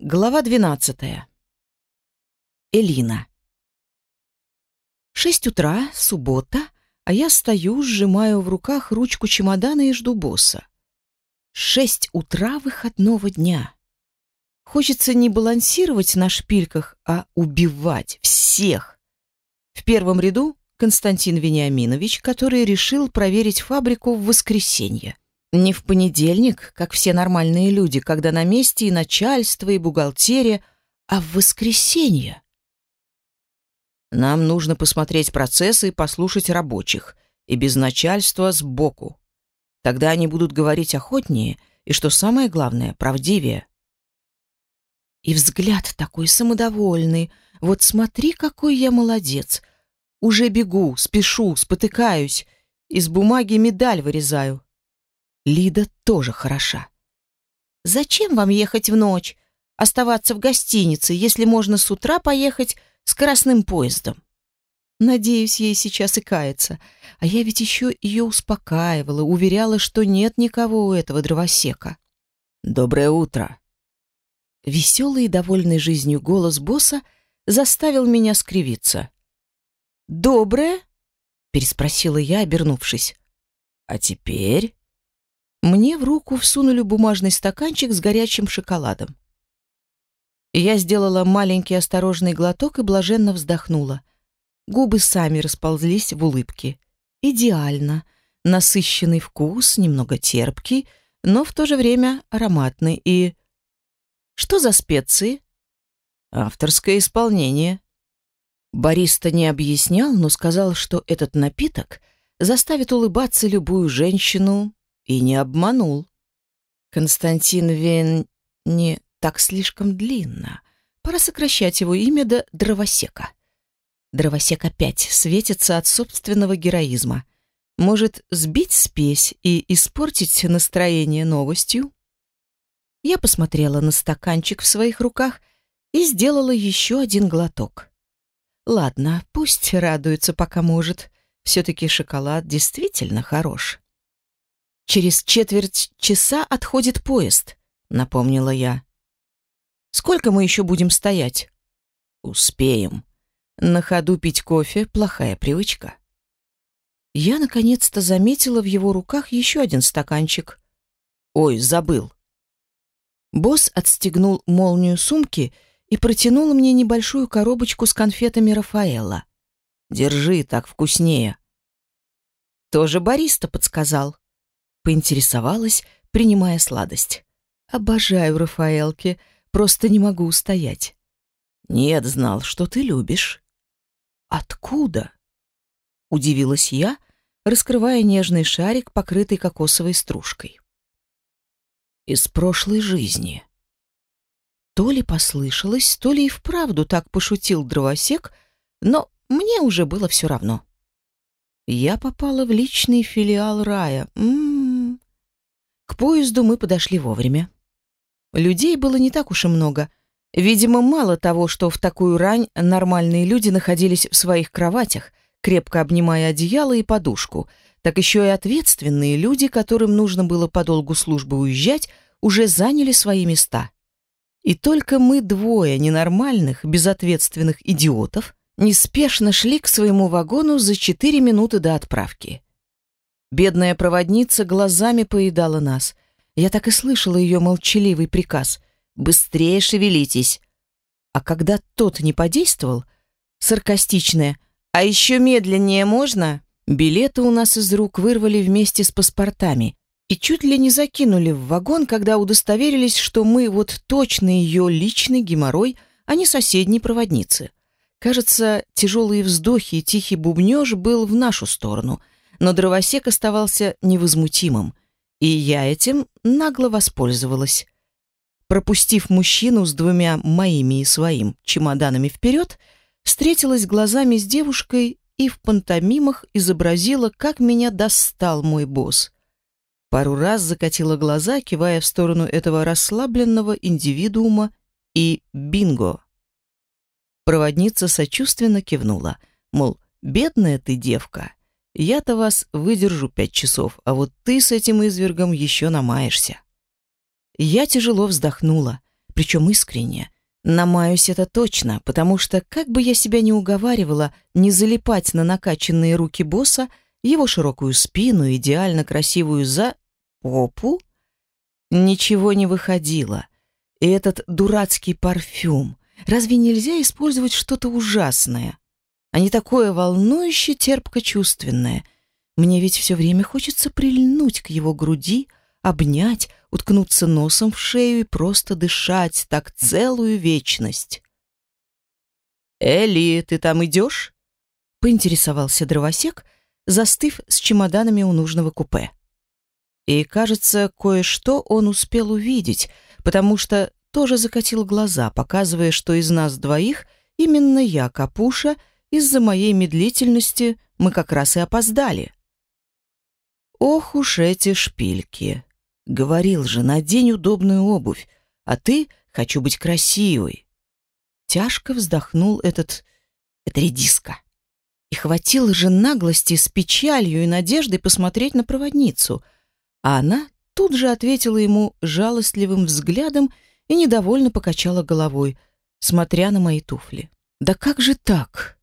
Глава 12. Элина. Шесть утра, суббота, а я стою, сжимаю в руках ручку чемодана и жду босса. Шесть утра выходного дня. Хочется не балансировать на шпильках, а убивать всех. В первом ряду Константин Вениаминович, который решил проверить фабрику в воскресенье. Не в понедельник, как все нормальные люди, когда на месте и начальство, и бухгалтерия, а в воскресенье. Нам нужно посмотреть процессы и послушать рабочих, и без начальства сбоку. Тогда они будут говорить охотнее и, что самое главное, правдивее. И взгляд такой самодовольный. Вот смотри, какой я молодец. Уже бегу, спешу, спотыкаюсь. Из бумаги медаль вырезаю. Лида тоже хороша. Зачем вам ехать в ночь? Оставаться в гостинице, если можно с утра поехать скоростным поездом? Надеюсь, ей сейчас и кается. А я ведь еще ее успокаивала, уверяла, что нет никого у этого дровосека. «Доброе утро!» Веселый и довольный жизнью голос босса заставил меня скривиться. «Доброе?» — переспросила я, обернувшись. «А теперь?» Мне в руку всунули бумажный стаканчик с горячим шоколадом. Я сделала маленький осторожный глоток и блаженно вздохнула. Губы сами расползлись в улыбке. Идеально. Насыщенный вкус, немного терпкий, но в то же время ароматный. И... Что за специи? Авторское исполнение. Бариста не объяснял, но сказал, что этот напиток заставит улыбаться любую женщину, и не обманул. Константин Вен... не так слишком длинно. Пора сокращать его имя до Дровосека. Дровосек опять светится от собственного героизма. Может сбить спесь и испортить настроение новостью? Я посмотрела на стаканчик в своих руках и сделала еще один глоток. Ладно, пусть радуется, пока может. Все-таки шоколад действительно хорош. Через четверть часа отходит поезд, напомнила я. Сколько мы еще будем стоять? Успеем. На ходу пить кофе плохая привычка. Я наконец-то заметила в его руках еще один стаканчик. Ой, забыл. Босс отстегнул молнию сумки и протянул мне небольшую коробочку с конфетами Рафаэла. Держи, так вкуснее. Тоже бариста подсказал поинтересовалась, принимая сладость. Обожаю Рафаэлки, просто не могу устоять. Нет, знал, что ты любишь. Откуда? Удивилась я, раскрывая нежный шарик, покрытый кокосовой стружкой. Из прошлой жизни. То ли послышалось, то ли и вправду так пошутил дровосек, но мне уже было все равно. Я попала в личный филиал рая. М -м -м. К поезду мы подошли вовремя. Людей было не так уж и много. Видимо, мало того, что в такую рань нормальные люди находились в своих кроватях, крепко обнимая одеяло и подушку, так еще и ответственные люди, которым нужно было по долгу службы уезжать, уже заняли свои места. И только мы двое ненормальных, безответственных идиотов неспешно шли к своему вагону за четыре минуты до отправки. Бедная проводница глазами поедала нас. Я так и слышала ее молчаливый приказ «Быстрее шевелитесь!» А когда тот не подействовал, саркастичное «А еще медленнее можно?» Билеты у нас из рук вырвали вместе с паспортами и чуть ли не закинули в вагон, когда удостоверились, что мы вот точно ее личный геморрой, а не соседней проводницы. Кажется, тяжелые вздохи и тихий бубнеж был в нашу сторону — но дровосек оставался невозмутимым, и я этим нагло воспользовалась. Пропустив мужчину с двумя моими и своим чемоданами вперед, встретилась глазами с девушкой и в пантомимах изобразила, как меня достал мой босс. Пару раз закатила глаза, кивая в сторону этого расслабленного индивидуума, и бинго. Проводница сочувственно кивнула, мол, бедная ты девка. Я-то вас выдержу пять часов, а вот ты с этим извергом еще намаешься. Я тяжело вздохнула, причем искренне. Намаюсь это точно, потому что, как бы я себя ни уговаривала не залипать на накачанные руки босса, его широкую спину, идеально красивую за попу, ничего не выходило. И этот дурацкий парфюм. Разве нельзя использовать что-то ужасное, а не такое волнующе терпко-чувственное? Мне ведь все время хочется прильнуть к его груди, обнять, уткнуться носом в шею и просто дышать так целую вечность. «Элли, ты там идешь?» — поинтересовался дровосек, застыв с чемоданами у нужного купе. И, кажется, кое-что он успел увидеть, потому что тоже закатил глаза, показывая, что из нас двоих именно я, Капуша, из-за моей медлительности мы как раз и опоздали. Ох уж эти шпильки! Говорил же, надень удобную обувь, а ты хочу быть красивой. Тяжко вздохнул этот... это редиска. И хватило же наглости с печалью и надеждой посмотреть на проводницу, а она тут же ответила ему жалостливым взглядом и недовольно покачала головой, смотря на мои туфли. «Да как же так?